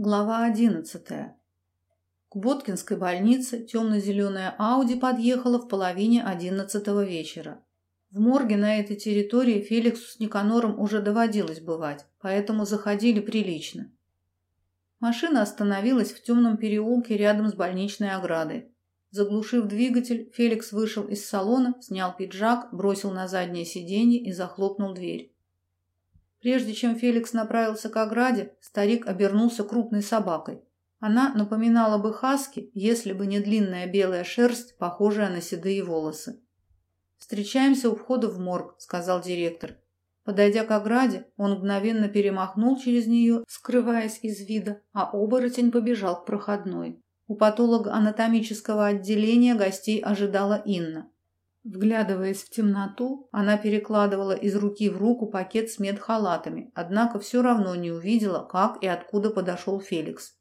Глава одиннадцатая. К Боткинской больнице темно-зеленая Ауди подъехала в половине одиннадцатого вечера. В морге на этой территории Феликсу с Никанором уже доводилось бывать, поэтому заходили прилично. Машина остановилась в темном переулке рядом с больничной оградой. Заглушив двигатель, Феликс вышел из салона, снял пиджак, бросил на заднее сиденье и захлопнул дверь. Прежде чем Феликс направился к ограде, старик обернулся крупной собакой. Она напоминала бы хаски, если бы не длинная белая шерсть, похожая на седые волосы. «Встречаемся у входа в морг», — сказал директор. Подойдя к ограде, он мгновенно перемахнул через нее, скрываясь из вида, а оборотень побежал к проходной. У патолога анатомического отделения гостей ожидала Инна. Вглядываясь в темноту, она перекладывала из руки в руку пакет с медхалатами, однако все равно не увидела, как и откуда подошел Феликс.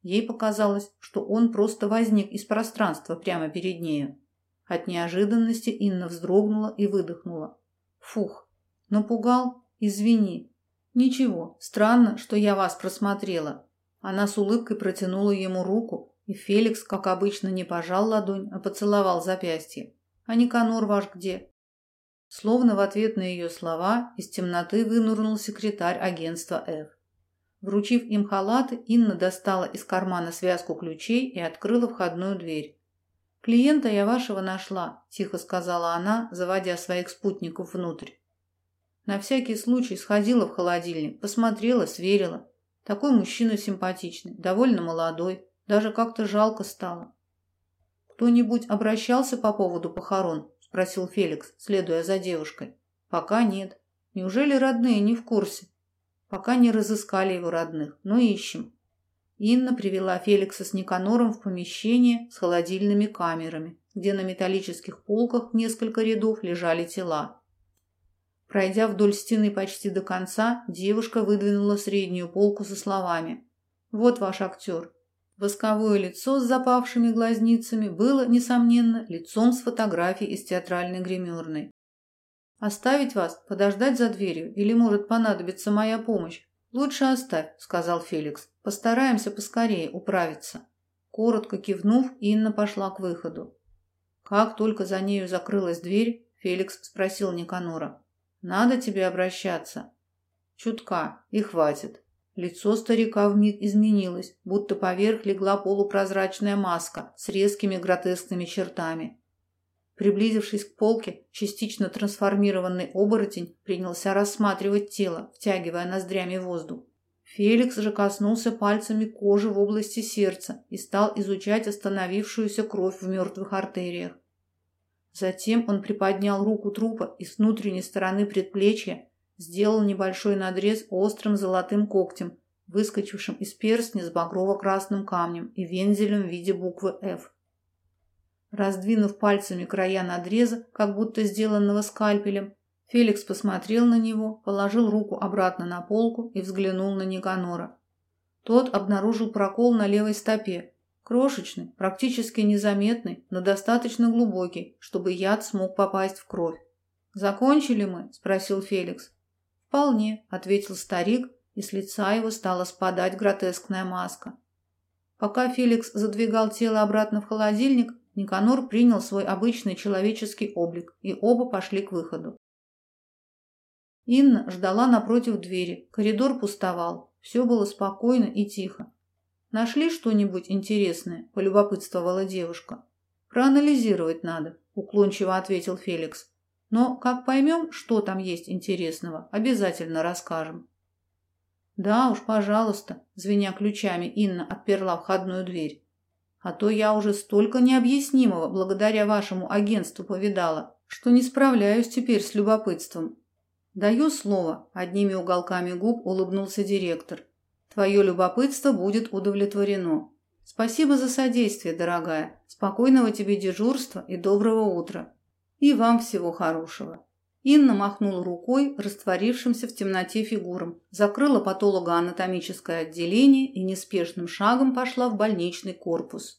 Ей показалось, что он просто возник из пространства прямо перед нею. От неожиданности Инна вздрогнула и выдохнула. «Фух, напугал? Извини. Ничего, странно, что я вас просмотрела». Она с улыбкой протянула ему руку, и Феликс, как обычно, не пожал ладонь, а поцеловал запястье. А Никанор ваш где?» Словно в ответ на ее слова из темноты вынурнул секретарь агентства F. Вручив им халаты, Инна достала из кармана связку ключей и открыла входную дверь. «Клиента я вашего нашла», – тихо сказала она, заводя своих спутников внутрь. На всякий случай сходила в холодильник, посмотрела, сверила. Такой мужчина симпатичный, довольно молодой, даже как-то жалко стало. «Кто-нибудь обращался по поводу похорон?» – спросил Феликс, следуя за девушкой. «Пока нет. Неужели родные не в курсе?» «Пока не разыскали его родных, но ищем». Инна привела Феликса с Никанором в помещение с холодильными камерами, где на металлических полках несколько рядов лежали тела. Пройдя вдоль стены почти до конца, девушка выдвинула среднюю полку со словами «Вот ваш актер. Восковое лицо с запавшими глазницами было, несомненно, лицом с фотографией из театральной гримерной. «Оставить вас, подождать за дверью, или может понадобиться моя помощь?» «Лучше оставь», — сказал Феликс. «Постараемся поскорее управиться». Коротко кивнув, Инна пошла к выходу. Как только за нею закрылась дверь, Феликс спросил Никанора. «Надо тебе обращаться?» «Чутка, и хватит. Лицо старика вмиг изменилось, будто поверх легла полупрозрачная маска с резкими гротескными чертами. Приблизившись к полке, частично трансформированный оборотень принялся рассматривать тело, втягивая ноздрями воздух. Феликс же коснулся пальцами кожи в области сердца и стал изучать остановившуюся кровь в мертвых артериях. Затем он приподнял руку трупа и с внутренней стороны предплечья сделал небольшой надрез острым золотым когтем, выскочившим из перстня с багрово-красным камнем и вензелем в виде буквы «Ф». Раздвинув пальцами края надреза, как будто сделанного скальпелем, Феликс посмотрел на него, положил руку обратно на полку и взглянул на Никанора. Тот обнаружил прокол на левой стопе, крошечный, практически незаметный, но достаточно глубокий, чтобы яд смог попасть в кровь. «Закончили мы?» – спросил Феликс. «Вполне», — ответил старик, и с лица его стала спадать гротескная маска. Пока Феликс задвигал тело обратно в холодильник, Никанор принял свой обычный человеческий облик, и оба пошли к выходу. Инна ждала напротив двери, коридор пустовал, все было спокойно и тихо. «Нашли что-нибудь интересное?» – полюбопытствовала девушка. «Проанализировать надо», – уклончиво ответил Феликс. Но как поймем, что там есть интересного, обязательно расскажем. Да уж, пожалуйста, звеня ключами, Инна отперла входную дверь. А то я уже столько необъяснимого благодаря вашему агентству повидала, что не справляюсь теперь с любопытством. Даю слово, одними уголками губ улыбнулся директор. Твое любопытство будет удовлетворено. Спасибо за содействие, дорогая. Спокойного тебе дежурства и доброго утра. И вам всего хорошего. Инна махнула рукой, растворившимся в темноте фигурам, закрыла патологоанатомическое отделение и неспешным шагом пошла в больничный корпус.